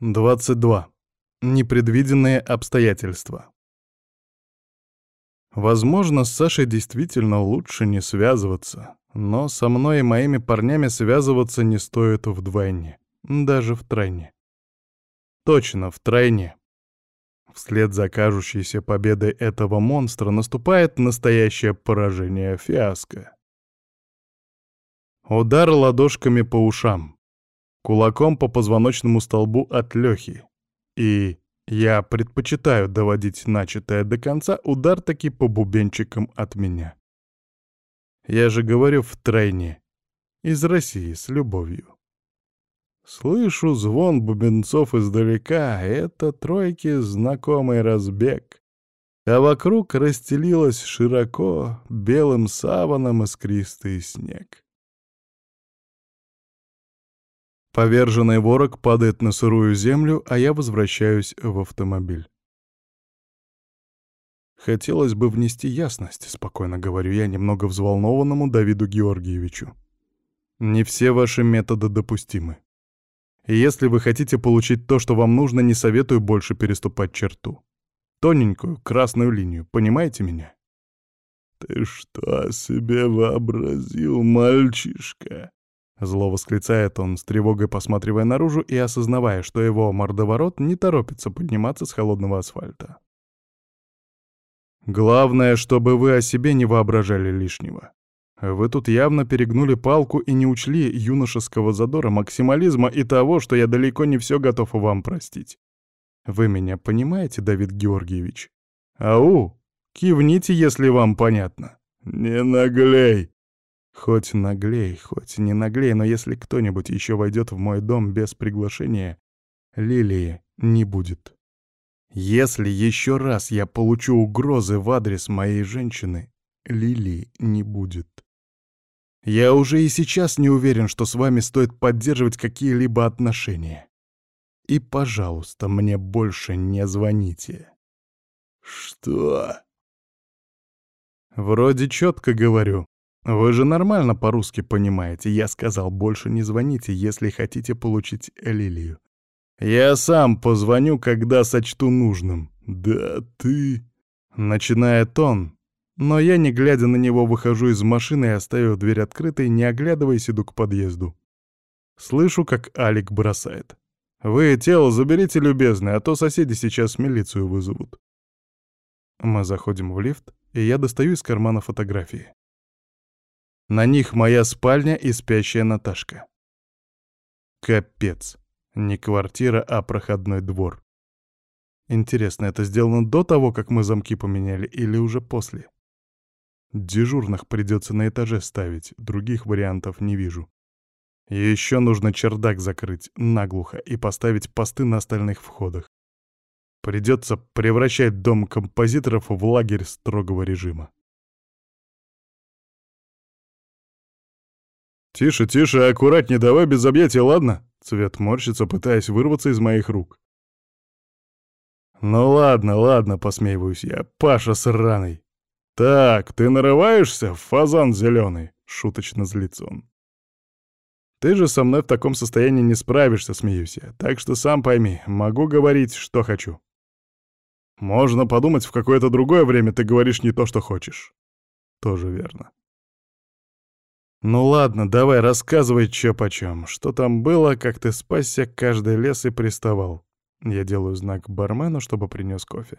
22. Непредвиденные обстоятельства. Возможно, с Сашей действительно лучше не связываться, но со мной и моими парнями связываться не стоит вдвойне, даже втройне. Точно, втройне. Вслед за кажущейся победой этого монстра наступает настоящее поражение фиаско. Удар ладошками по ушам кулаком по позвоночному столбу от Лёхи. И я предпочитаю доводить начатое до конца удар таки по бубенчикам от меня. Я же говорю втройне. Из России с любовью. Слышу звон бубенцов издалека, это тройки знакомый разбег. А вокруг расстелилось широко белым саваном искристый снег. Поверженный ворог падает на сырую землю, а я возвращаюсь в автомобиль. Хотелось бы внести ясность, спокойно говорю я немного взволнованному Давиду Георгиевичу. Не все ваши методы допустимы. И если вы хотите получить то, что вам нужно, не советую больше переступать черту. Тоненькую, красную линию, понимаете меня? «Ты что себе вообразил, мальчишка?» Зло восклицает он, с тревогой посматривая наружу и осознавая, что его мордоворот не торопится подниматься с холодного асфальта. Главное, чтобы вы о себе не воображали лишнего. Вы тут явно перегнули палку и не учли юношеского задора, максимализма и того, что я далеко не все готов вам простить. Вы меня понимаете, Давид Георгиевич? Ау, кивните, если вам понятно. Не наглей, Хоть наглей, хоть не наглей, но если кто-нибудь еще войдет в мой дом без приглашения, Лилии не будет. Если еще раз я получу угрозы в адрес моей женщины, Лилии не будет. Я уже и сейчас не уверен, что с вами стоит поддерживать какие-либо отношения. И, пожалуйста, мне больше не звоните. Что? Вроде четко говорю. «Вы же нормально по-русски понимаете. Я сказал, больше не звоните, если хотите получить лилию. Я сам позвоню, когда сочту нужным». «Да ты...» Начинает он, но я, не глядя на него, выхожу из машины и, оставив дверь открытой, не оглядываясь, иду к подъезду. Слышу, как Алик бросает. «Вы тело заберите, любезный, а то соседи сейчас милицию вызовут». Мы заходим в лифт, и я достаю из кармана фотографии. На них моя спальня и спящая Наташка. Капец. Не квартира, а проходной двор. Интересно, это сделано до того, как мы замки поменяли, или уже после? Дежурных придется на этаже ставить, других вариантов не вижу. Еще нужно чердак закрыть наглухо и поставить посты на остальных входах. Придется превращать дом композиторов в лагерь строгого режима. «Тише, тише, аккуратнее, давай без объятия, ладно?» Цвет морщится, пытаясь вырваться из моих рук. «Ну ладно, ладно», — посмеиваюсь я, — «Паша сраный». «Так, ты нарываешься, фазан зеленый?» — шуточно злится он. «Ты же со мной в таком состоянии не справишься», — смеюсь я, «так что сам пойми, могу говорить, что хочу». «Можно подумать, в какое-то другое время ты говоришь не то, что хочешь». «Тоже верно. «Ну ладно, давай, рассказывай, чё почем. Что там было, как ты спасся, каждый лес и приставал?» Я делаю знак бармену, чтобы принес кофе.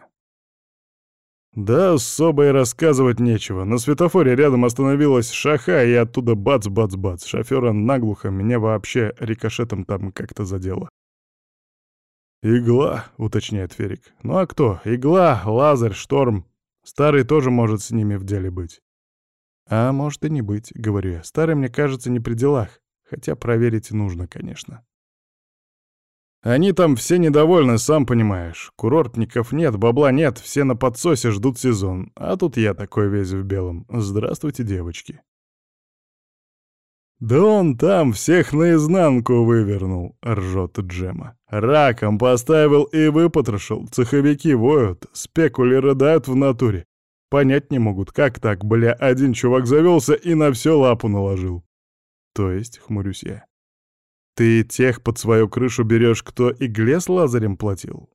«Да, особо и рассказывать нечего. На светофоре рядом остановилась шаха, и оттуда бац-бац-бац. Шофёра наглухо, меня вообще рикошетом там как-то задело». «Игла», — уточняет Ферик. «Ну а кто? Игла, Лазарь, Шторм. Старый тоже может с ними в деле быть». А может и не быть, говорю я. Старый, мне кажется, не при делах. Хотя проверить нужно, конечно. Они там все недовольны, сам понимаешь. Курортников нет, бабла нет, все на подсосе ждут сезон. А тут я такой весь в белом. Здравствуйте, девочки. «Да он там всех наизнанку вывернул», — ржет Джема. «Раком поставил и выпотрошил. Цеховики воют, спекули рыдают в натуре. Понять не могут, как так, бля, один чувак завелся и на все лапу наложил. То есть, хмурюсь я. Ты тех под свою крышу берешь, кто игле с лазарем платил?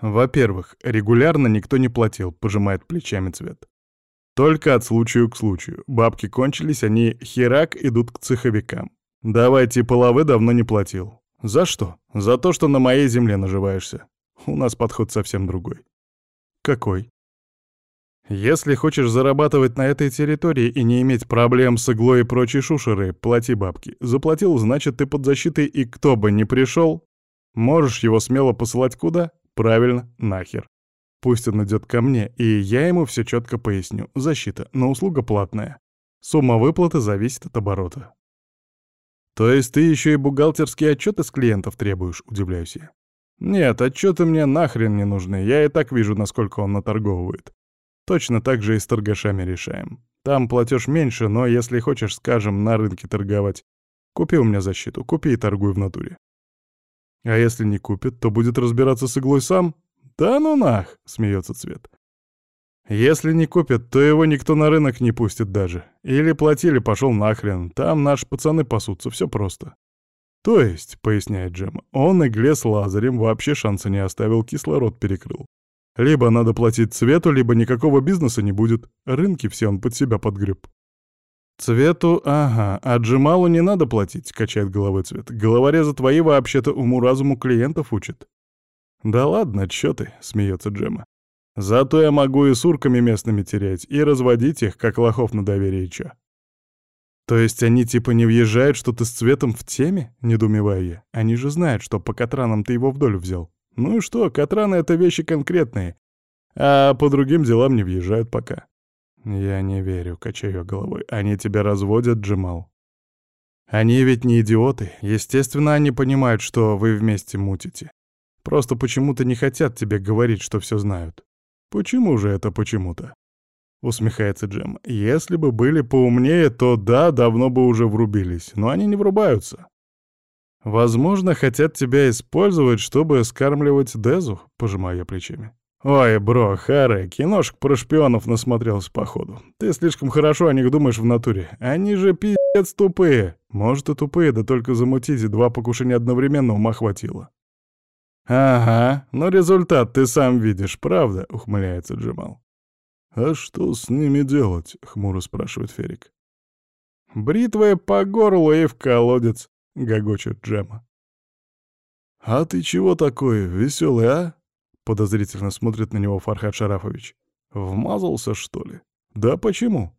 Во-первых, регулярно никто не платил, пожимает плечами цвет. Только от случая к случаю. Бабки кончились, они херак идут к цеховикам. Давай типа лавы давно не платил. За что? За то, что на моей земле наживаешься. У нас подход совсем другой. Какой? Если хочешь зарабатывать на этой территории и не иметь проблем с иглой и прочей шушерой, плати бабки. Заплатил, значит, ты под защитой, и кто бы ни пришел, можешь его смело посылать куда? Правильно, нахер. Пусть он идет ко мне, и я ему все четко поясню. Защита, но услуга платная. Сумма выплаты зависит от оборота. То есть ты еще и бухгалтерские отчеты с клиентов требуешь, удивляюсь я. Нет, отчеты мне нахрен не нужны, я и так вижу, насколько он наторговывает. Точно так же и с торгашами решаем. Там платеж меньше, но если хочешь, скажем, на рынке торговать, купи у меня защиту, купи и торгуй в натуре. А если не купит, то будет разбираться с иглой сам? Да ну нах, смеется Цвет. Если не купит, то его никто на рынок не пустит даже. Или платили, пошел нахрен, там наши пацаны пасутся, все просто. То есть, поясняет Джем, он игле с лазарем вообще шанса не оставил, кислород перекрыл. Либо надо платить цвету, либо никакого бизнеса не будет. Рынки все он под себя подгреб. Цвету, ага, а Джемалу не надо платить, качает головой цвет. Головорезы твои вообще-то уму-разуму клиентов учат. Да ладно, чё ты, смеется Джема. Зато я могу и сурками местными терять, и разводить их, как лохов на доверие чё. То есть они типа не въезжают, что ты с цветом в теме? Недоумеваю я. Они же знают, что по Катранам ты его в долю взял. Ну и что, Катраны — это вещи конкретные, а по другим делам не въезжают пока. Я не верю, качаю головой. Они тебя разводят, Джемал. Они ведь не идиоты. Естественно, они понимают, что вы вместе мутите. Просто почему-то не хотят тебе говорить, что все знают. Почему же это почему-то? Усмехается Джем. Если бы были поумнее, то да, давно бы уже врубились. Но они не врубаются. Возможно, хотят тебя использовать, чтобы скармливать Дезу, пожимаю я плечами. Ой, бро, Харе, киношек про шпионов насмотрелся походу. Ты слишком хорошо о них думаешь в натуре. Они же пиздец тупые. Может и тупые, да только замутить и два покушения одновременно ума хватило. «Ага, но результат ты сам видишь, правда?» — ухмыляется Джамал. «А что с ними делать?» — хмуро спрашивает Ферик. «Бритвой по горлу и в колодец», — гогочет Джема. «А ты чего такой веселый, а?» — подозрительно смотрит на него Фархад Шарафович. «Вмазался, что ли? Да почему?»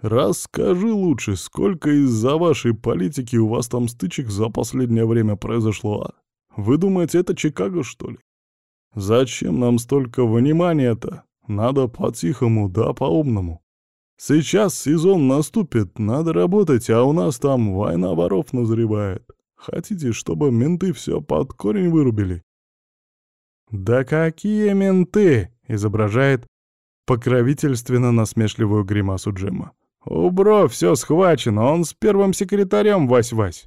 «Расскажи лучше, сколько из-за вашей политики у вас там стычек за последнее время произошло, а? Вы думаете, это Чикаго, что ли? Зачем нам столько внимания-то? Надо по-тихому, да по-умному. Сейчас сезон наступит, надо работать, а у нас там война воров назревает. Хотите, чтобы менты все под корень вырубили? Да какие менты? изображает покровительственно насмешливую гримасу Джема. У бро все схвачено, он с первым секретарем Вась-Вась.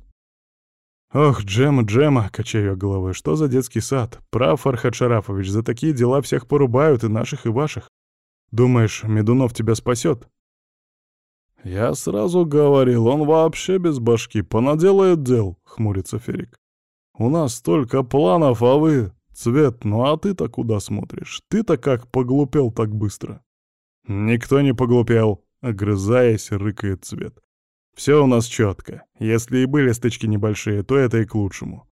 Ох, Джема, Джема, качаю головой, что за детский сад? Прав, Фархад Шарафович, за такие дела всех порубают, и наших, и ваших. Думаешь, Медунов тебя спасет? «Я сразу говорил, он вообще без башки, понаделает дел», — хмурится Ферик. «У нас столько планов, а вы... Цвет, ну а ты-то куда смотришь? Ты-то как поглупел так быстро?» «Никто не поглупел», — огрызаясь, рыкает Цвет. «Все у нас четко. Если и были стычки небольшие, то это и к лучшему.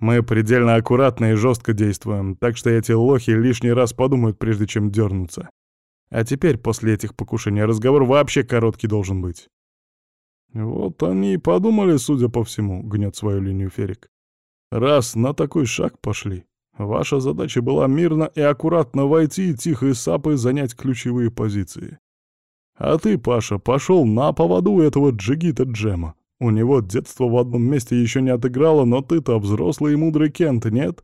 Мы предельно аккуратно и жестко действуем, так что эти лохи лишний раз подумают, прежде чем дернуться. А теперь, после этих покушений, разговор вообще короткий должен быть. Вот они и подумали, судя по всему, гнет свою линию Ферик. Раз на такой шаг пошли, ваша задача была мирно и аккуратно войти и тихо и сапой занять ключевые позиции. А ты, Паша, пошел на поводу этого джигита Джема. У него детство в одном месте еще не отыграло, но ты-то взрослый и мудрый Кент, нет?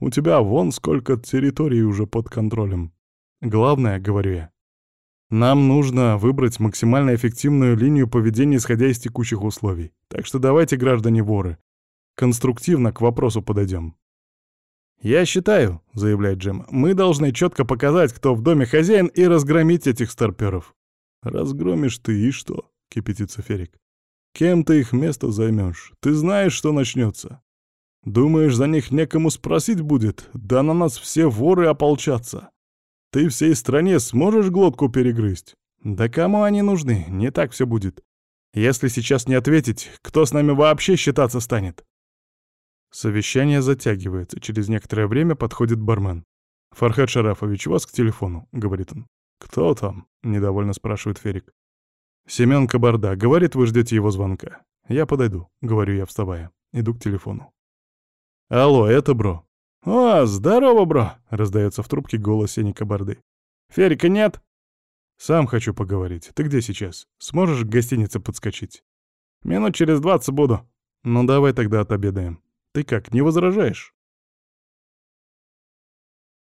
У тебя вон сколько территорий уже под контролем. Главное, говорю я, нам нужно выбрать максимально эффективную линию поведения, исходя из текущих условий. Так что давайте, граждане-воры, конструктивно к вопросу подойдем. «Я считаю», — заявляет Джем, — «мы должны четко показать, кто в доме хозяин, и разгромить этих старперов». «Разгромишь ты и что?» — кипятится Ферик. Кем ты их место займешь? Ты знаешь, что начнется. Думаешь, за них некому спросить будет? Да на нас все воры ополчатся. Ты всей стране сможешь глотку перегрызть? Да кому они нужны? Не так все будет. Если сейчас не ответить, кто с нами вообще считаться станет? Совещание затягивается. Через некоторое время подходит бармен. «Фархад Шарафович, вас к телефону», — говорит он. «Кто там?» — недовольно спрашивает Ферик. «Семён Кабарда. Говорит, вы ждете его звонка. Я подойду», — говорю я, вставая. Иду к телефону. «Алло, это бро». «О, здорово, бро!» — раздается в трубке голос Сени Кабарды. «Ферика нет?» «Сам хочу поговорить. Ты где сейчас? Сможешь к гостинице подскочить?» «Минут через двадцать буду». «Ну давай тогда отобедаем. Ты как, не возражаешь?»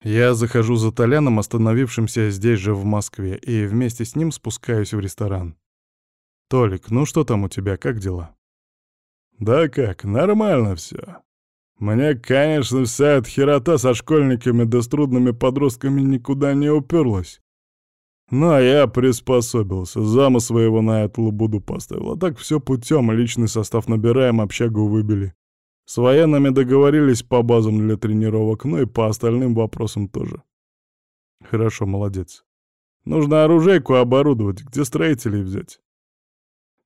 Я захожу за Толяном, остановившимся здесь же в Москве, и вместе с ним спускаюсь в ресторан. «Толик, ну что там у тебя, как дела?» «Да как, нормально все. Мне, конечно, вся эта херота со школьниками да с трудными подростками никуда не уперлась. Но я приспособился, зама своего на эту лабуду поставил. А так все путем, личный состав набираем, общагу выбили. С военными договорились по базам для тренировок, ну и по остальным вопросам тоже. Хорошо, молодец. Нужно оружейку оборудовать, где строителей взять?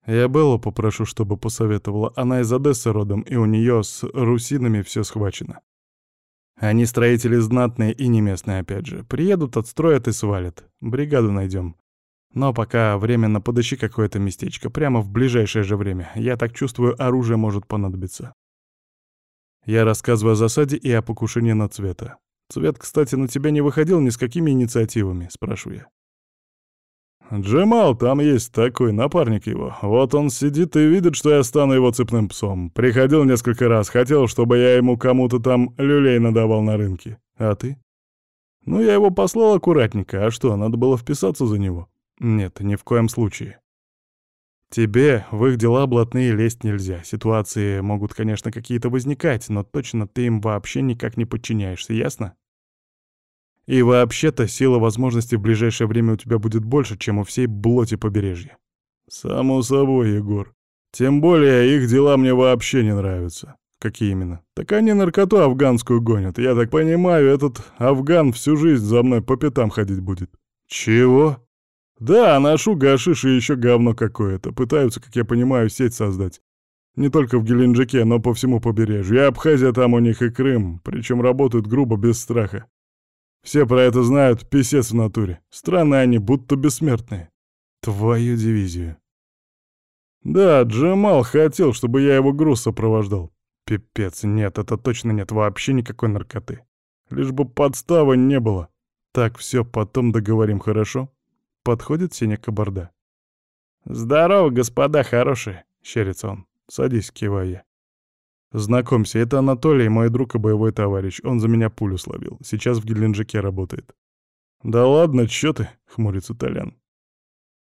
Я Беллу попрошу, чтобы посоветовала. Она из Одессы родом, и у нее с русинами все схвачено. Они строители знатные и не местные, опять же. Приедут, отстроят и свалят. Бригаду найдем. Но пока временно подыщи какое-то местечко, прямо в ближайшее же время. Я так чувствую, оружие может понадобиться. Я рассказываю о засаде и о покушении на Цвета. Цвет, кстати, на тебя не выходил ни с какими инициативами, спрашиваю я. Джемал там есть такой, напарник его. Вот он сидит и видит, что я стану его цепным псом. Приходил несколько раз, хотел, чтобы я ему кому-то там люлей надавал на рынке. А ты? Ну, я его послал аккуратненько. А что, надо было вписаться за него? Нет, ни в коем случае. Тебе в их дела блатные лезть нельзя. Ситуации могут, конечно, какие-то возникать, но точно ты им вообще никак не подчиняешься, ясно? И вообще-то сила возможностей в ближайшее время у тебя будет больше, чем у всей блоти побережья. Само собой, Егор. Тем более их дела мне вообще не нравятся. Какие именно? Так они наркоту афганскую гонят. Я так понимаю, этот афган всю жизнь за мной по пятам ходить будет. Чего? Да, ношу гашиш и еще говно какое-то. Пытаются, как я понимаю, сеть создать. Не только в Геленджике, но по всему побережью. И Абхазия там у них, и Крым. Причем работают грубо, без страха. Все про это знают, писец в натуре. Странные они, будто бессмертные. Твою дивизию. Да, Джамал хотел, чтобы я его груз сопровождал. Пипец, нет, это точно нет вообще никакой наркоты. Лишь бы подставы не было. Так, все, потом договорим, хорошо? Подходит Сеня Кабарда. «Здорово, господа хорошие!» — щерится он. «Садись, киваю я. Знакомься, это Анатолий, мой друг и боевой товарищ. Он за меня пулю словил. Сейчас в Геленджике работает». «Да ладно, чё ты?» — хмурится Толян.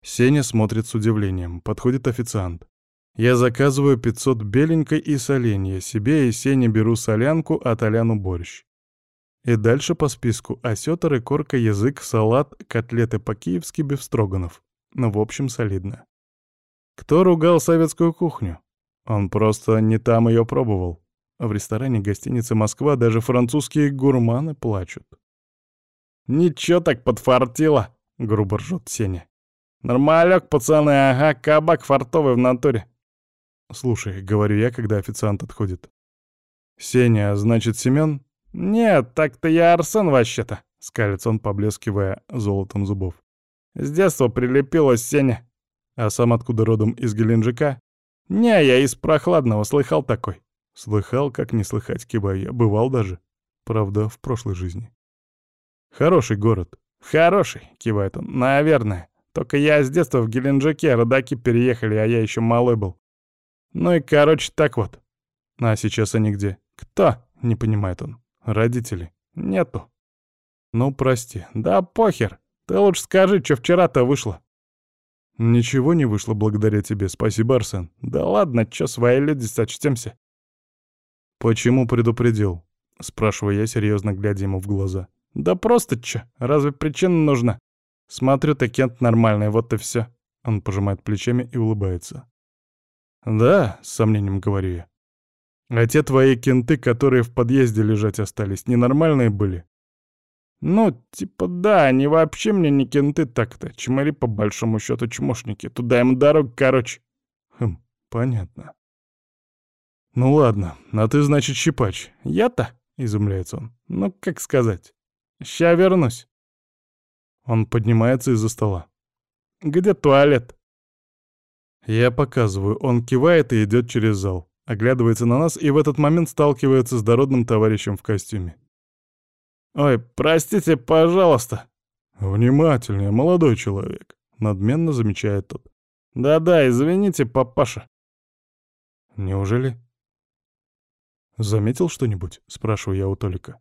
Сеня смотрит с удивлением. Подходит официант. Я заказываю 500 беленькой и соленья. Себе и Сене беру солянку, а Толяну борщ. И дальше по списку осётр и корка, язык, салат, котлеты по-киевски, бифстроганов. Ну, в общем, солидно. Кто ругал советскую кухню? Он просто не там ее пробовал. В ресторане гостиницы «Москва» даже французские гурманы плачут. «Ничего так подфартило», — грубо ржет Сеня. «Нормалек, пацаны, ага, кабак фартовый в натуре». «Слушай», — говорю я, когда официант отходит. «Сеня, значит, Семён?» «Нет, так-то я Арсен вообще-то», — скалится он, поблескивая золотом зубов. «С детства прилепилась Сеня». «А сам откуда родом, из Геленджика?» «Не, я из Прохладного, слыхал такой». «Слыхал, как не слыхать, киваю я. Бывал даже. Правда, в прошлой жизни». «Хороший город». «Хороший», — кивает он, — «наверное. Только я с детства в Геленджике, родаки переехали, а я еще малой был. Ну и короче, так вот». «А сейчас они где?» «Кто?» — не понимает он. Родителей? Нету. Ну, прости. Да похер. Ты лучше скажи, что вчера-то вышло. Ничего не вышло благодаря тебе, спасибо, Арсен. Да ладно, чё, свои люди, сочтемся. Почему предупредил? Спрашиваю я, серьезно глядя ему в глаза. Да просто чё, разве причина нужна? Смотрю, ты Кент нормальный, вот и все. Он пожимает плечами и улыбается. «Да», — с сомнением говорю я. «А те твои кенты, которые в подъезде лежать остались, ненормальные были?» «Ну, типа да, они вообще мне не кенты так-то. Чмари по большому счету чмошники. Туда им дорог, короче». «Хм, понятно». «Ну ладно, а ты, значит, щипач». «Я-то?» — изумляется он. «Ну, как сказать? Ща вернусь». Он поднимается из-за стола. «Где туалет?» Я показываю, он кивает и идет через зал, оглядывается на нас и в этот момент сталкивается с дородным товарищем в костюме. «Ой, простите, пожалуйста!» «Внимательнее, молодой человек», — надменно замечает тот. «Да-да, извините, папаша». «Неужели?» «Заметил что-нибудь?» — спрашиваю я у Толика.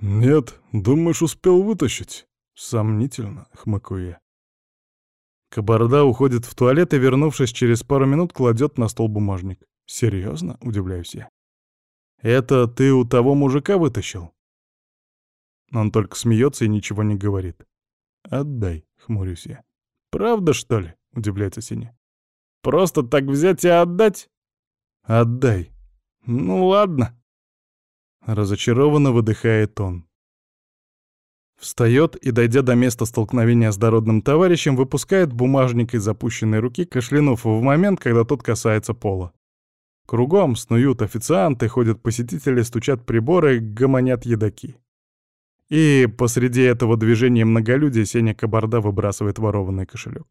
«Нет, думаешь, успел вытащить?» «Сомнительно», — хмыкаю я. Кабарда уходит в туалет и, вернувшись через пару минут, кладет на стол бумажник. «Серьезно?» — удивляюсь я. «Это ты у того мужика вытащил?» Он только смеется и ничего не говорит. «Отдай», — хмурюсь я. «Правда, что ли?» — удивляется Синя. «Просто так взять и отдать?» «Отдай». «Ну ладно». Разочарованно выдыхает он. Встает и, дойдя до места столкновения с дородным товарищем, выпускает бумажник из запущенной руки, кашлянув в момент, когда тот касается пола. Кругом снуют официанты, ходят посетители, стучат приборы, гомонят едаки. И посреди этого движения многолюдия Сеня Кабарда выбрасывает ворованный кошелек.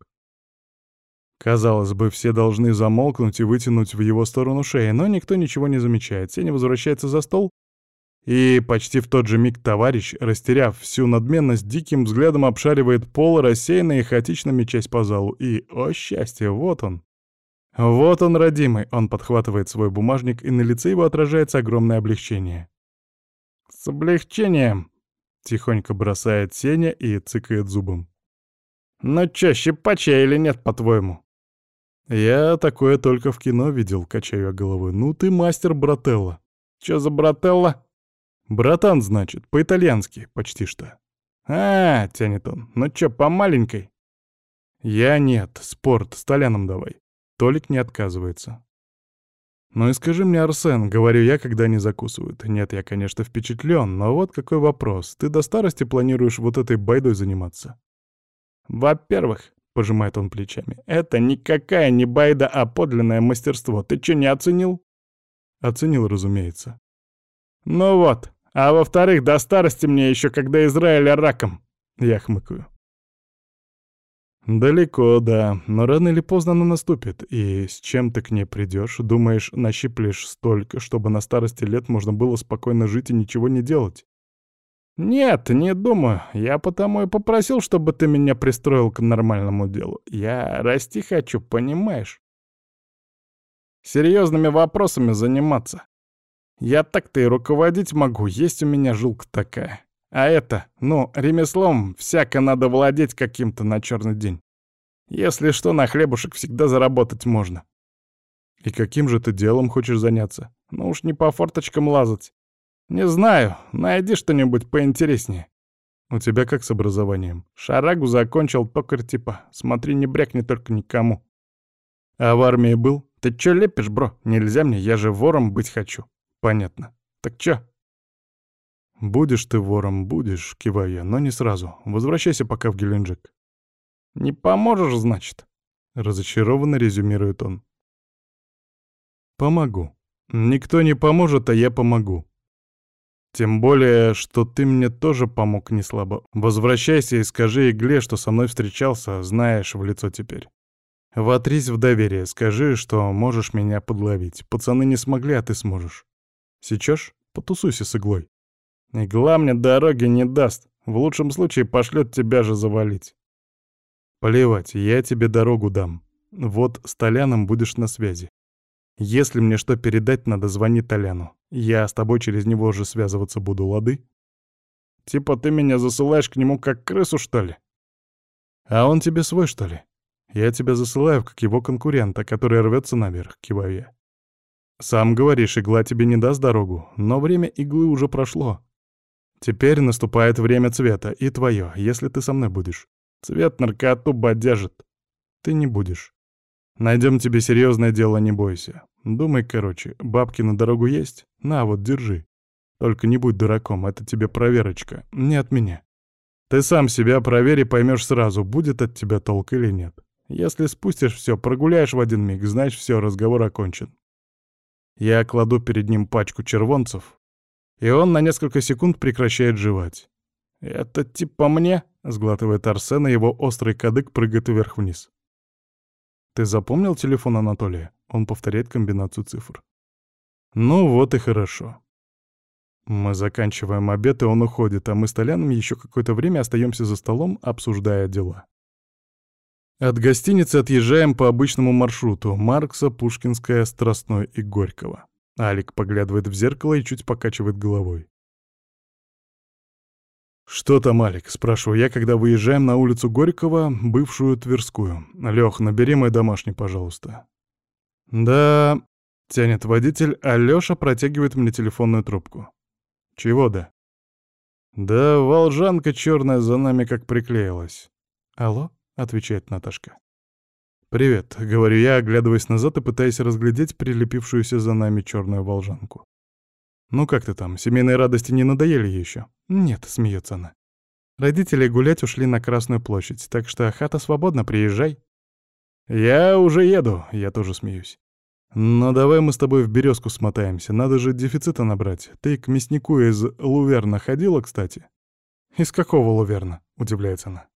Казалось бы, все должны замолкнуть и вытянуть в его сторону шеи, но никто ничего не замечает. Сеня возвращается за стол, и почти в тот же миг товарищ, растеряв всю надменность, диким взглядом обшаривает пол, рассеянно и хаотично мечась по залу. И, о счастье, вот он. Вот он, родимый. Он подхватывает свой бумажник, и на лице его отражается огромное облегчение. «С облегчением!» — тихонько бросает Сеня и цыкает зубом. «Ну чё, щипача или нет, по-твоему?» «Я такое только в кино видел», — качаю я головой. «Ну ты мастер брателла». «Чё за брателла?» «Братан, значит, по-итальянски, почти что». «А, — тянет он, — ну чё, по маленькой?» «Я нет, спорт, с Толяном давай». Толик не отказывается. «Ну и скажи мне, Арсен, — говорю я, когда они закусывают. Нет, я, конечно, впечатлен, но вот какой вопрос. Ты до старости планируешь вот этой байдой заниматься?» «Во-первых, — пожимает он плечами, — это никакая не байда, а подлинное мастерство. Ты чё, не оценил?» «Оценил, разумеется». «Ну вот, а во-вторых, до старости мне еще, когда Израиля раком!» Я хмыкаю. «Далеко, да, но рано или поздно она наступит, и с чем ты к ней придешь? Думаешь, нащиплешь столько, чтобы на старости лет можно было спокойно жить и ничего не делать?» «Нет, не думаю. Я потому и попросил, чтобы ты меня пристроил к нормальному делу. Я расти хочу, понимаешь? Серьезными вопросами заниматься. Я так-то и руководить могу, есть у меня жилка такая. А это, ну, ремеслом всяко надо владеть каким-то на черный день. Если что, на хлебушек всегда заработать можно. И каким же ты делом хочешь заняться? Ну уж не по форточкам лазать. Не знаю, найди что-нибудь поинтереснее. У тебя как с образованием? Шарагу закончил токарь типа. Смотри, не брякни только никому. А в армии был? Ты чё лепишь, бро? Нельзя мне, я же вором быть хочу. Понятно. Так чё? Будешь ты вором, будешь, киваю я, но не сразу. Возвращайся пока в Геленджик. Не поможешь, значит? Разочарованно резюмирует он. Помогу. Никто не поможет, а я помогу. Тем более, что ты мне тоже помог не слабо. Возвращайся и скажи Игле, что со мной встречался, знаешь в лицо теперь. Вотрись в доверие, скажи, что можешь меня подловить. Пацаны не смогли, а ты сможешь. Сечешь? Потусуйся с иглой. Игла мне дороги не даст. В лучшем случае пошлет тебя же завалить. Плевать, я тебе дорогу дам. Вот с Толяном будешь на связи. Если мне что передать, надо звони Толяну. Я с тобой через него же связываться буду, лады? Типа ты меня засылаешь к нему как крысу, что ли? А он тебе свой, что ли? Я тебя засылаю как его конкурента, который рвется наверх, киваю я. Сам говоришь, игла тебе не даст дорогу, но время иглы уже прошло. Теперь наступает время цвета, и твое, если ты со мной будешь. Цвет наркоту бодяжит. Ты не будешь. Найдем тебе серьезное дело, не бойся. Думай, короче, бабки на дорогу есть? На, вот, держи. Только не будь дураком, это тебе проверочка, не от меня. Ты сам себя проверь и поймешь сразу, будет от тебя толк или нет. Если спустишь все, прогуляешь в один миг, знаешь все, разговор окончен. Я кладу перед ним пачку червонцев, и он на несколько секунд прекращает жевать. «Это типа мне?» — сглатывает Арсен, и его острый кадык прыгает вверх-вниз. «Ты запомнил телефон Анатолия?» Он повторяет комбинацию цифр. «Ну вот и хорошо». Мы заканчиваем обед, и он уходит, а мы с Толяном еще какое-то время остаемся за столом, обсуждая дела. От гостиницы отъезжаем по обычному маршруту — Маркса, Пушкинская, Страстной и Горького. Алик поглядывает в зеркало и чуть покачивает головой. «Что там, Алик?» — спрашиваю я, когда выезжаем на улицу Горького, бывшую Тверскую. «Лёх, набери мой домашний, пожалуйста». «Да...» — тянет водитель, а Лёша протягивает мне телефонную трубку. «Чего да?» «Да волжанка черная за нами как приклеилась». «Алло?» — отвечает Наташка. «Привет», — говорю я, оглядываясь назад и пытаясь разглядеть прилепившуюся за нами черную волжанку. «Ну как ты там, семейные радости не надоели еще?» «Нет», — смеется она. «Родители гулять ушли на Красную площадь, так что хата свободна, приезжай». «Я уже еду», — я тоже смеюсь. «Но давай мы с тобой в березку смотаемся, надо же дефицита набрать. Ты к мяснику из Луверна ходила, кстати?» «Из какого Луверна?» — удивляется она.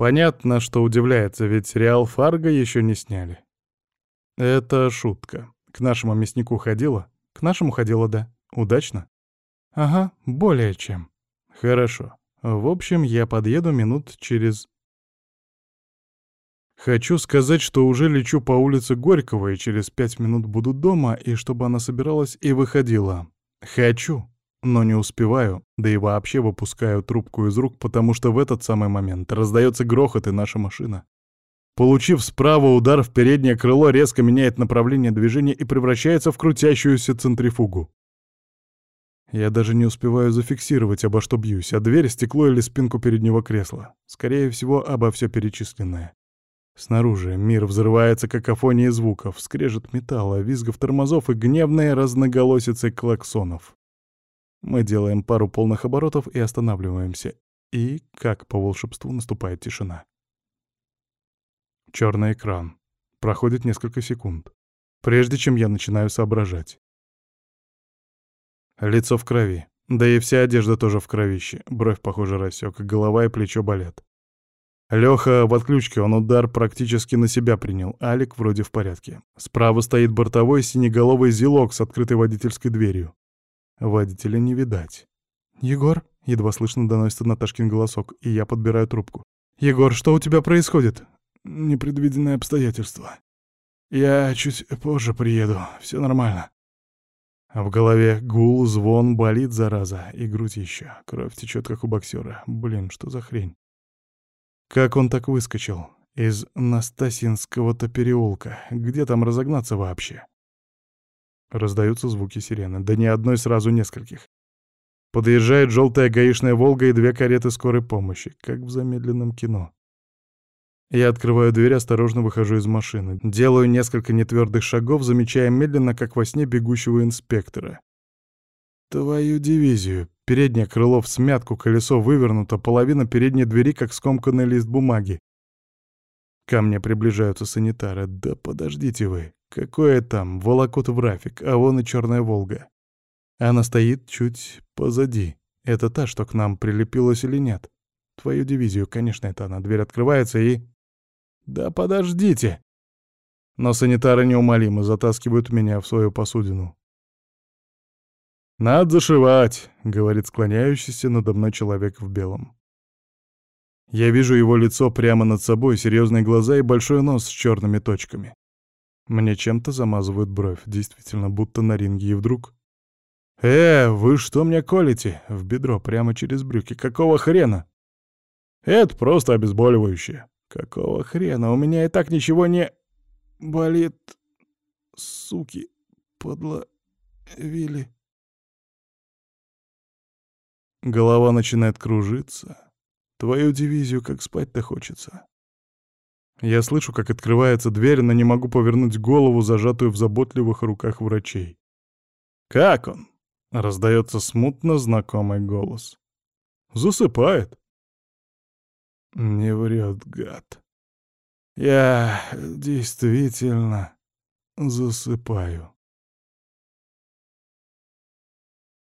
Понятно, что удивляется, ведь сериал «Фарго» еще не сняли. Это шутка. К нашему мяснику ходила? К нашему ходила, да. Удачно? Ага, более чем. Хорошо. В общем, я подъеду минут через... Хочу сказать, что уже лечу по улице Горького, и через пять минут буду дома, и чтобы она собиралась и выходила. Хочу но не успеваю, да и вообще выпускаю трубку из рук, потому что в этот самый момент раздается грохот, и наша машина. Получив справа удар в переднее крыло, резко меняет направление движения и превращается в крутящуюся центрифугу. Я даже не успеваю зафиксировать, обо что бьюсь, а дверь, стекло или спинку переднего кресла. Скорее всего, обо все перечисленное. Снаружи мир взрывается какофонией звуков, скрежет металла, визгов тормозов и гневные разноголосицы клаксонов. Мы делаем пару полных оборотов и останавливаемся. И, как по волшебству, наступает тишина. Черный экран. Проходит несколько секунд, прежде чем я начинаю соображать. Лицо в крови. Да и вся одежда тоже в кровище. Бровь, похоже, рассек, голова и плечо болят. Лёха в отключке, он удар практически на себя принял. Алик вроде в порядке. Справа стоит бортовой синеголовый зилок с открытой водительской дверью. Водителя не видать. «Егор?» — едва слышно доносится Наташкин голосок, и я подбираю трубку. «Егор, что у тебя происходит?» «Непредвиденное обстоятельство. Я чуть позже приеду, все нормально». В голове гул, звон, болит, зараза, и грудь еще. Кровь течет, как у боксера. Блин, что за хрень? Как он так выскочил? Из Настасинского-то переулка. Где там разогнаться вообще? Раздаются звуки сирены, да не одной, сразу нескольких. Подъезжает желтая гаишная «Волга» и две кареты скорой помощи, как в замедленном кино. Я открываю дверь, осторожно выхожу из машины. Делаю несколько нетвердых шагов, замечая медленно, как во сне, бегущего инспектора. Твою дивизию. Переднее крыло в смятку, колесо вывернуто, половина передней двери, как скомканный лист бумаги. Ко мне приближаются санитары. Да подождите вы. Какое там, волокут в рафик, а вон и черная Волга. Она стоит чуть позади. Это та, что к нам прилепилась или нет? Твою дивизию, конечно, это она. Дверь открывается и... Да подождите! Но санитары неумолимо затаскивают меня в свою посудину. «Надо зашивать», — говорит склоняющийся надо мной человек в белом. Я вижу его лицо прямо над собой, серьезные глаза и большой нос с черными точками. Мне чем-то замазывают бровь, действительно, будто на ринге, и вдруг... «Э, вы что мне колите?» В бедро, прямо через брюки. «Какого хрена?» «Это просто обезболивающее». «Какого хрена? У меня и так ничего не... болит...» «Суки, подловили...» Голова начинает кружиться. Твою дивизию как спать-то хочется. Я слышу, как открывается дверь, но не могу повернуть голову, зажатую в заботливых руках врачей. «Как он?» — раздается смутно знакомый голос. «Засыпает». Не врет, гад. Я действительно засыпаю.